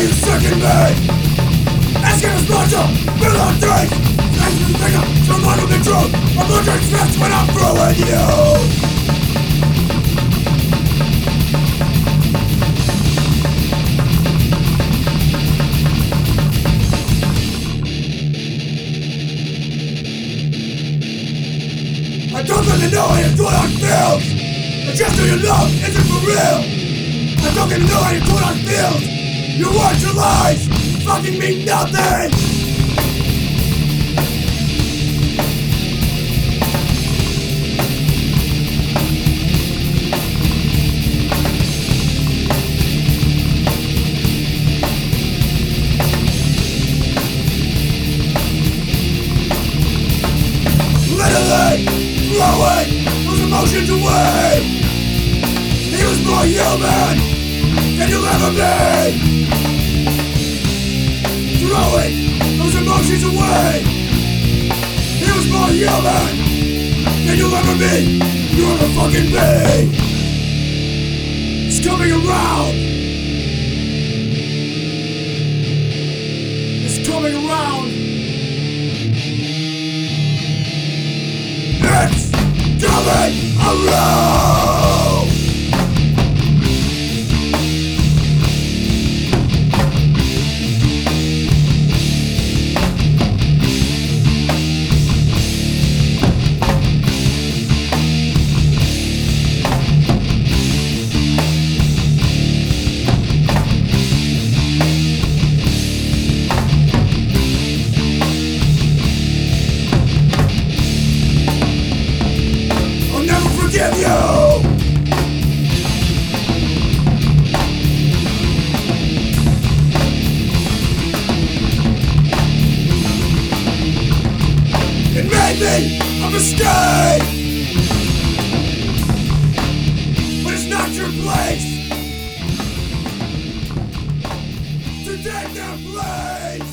me, you second me Asking a sponsor, feel our things Asking the finger, someone of the truth I'm looking fast when I'm throwing you. I don't really know how you do what I feel The who you love. Isn't for real? I don't even know how you do what I feel Your words, your lies, fucking mean nothing. Literally throwing those emotions away. He was more human than you'll ever be Throwing those emotions away. He was more human than you'll ever be You'll ever fucking be It's coming around. It's coming around. It's coming around! Forgive you! It made me a mistake! But it's not your place to take their place!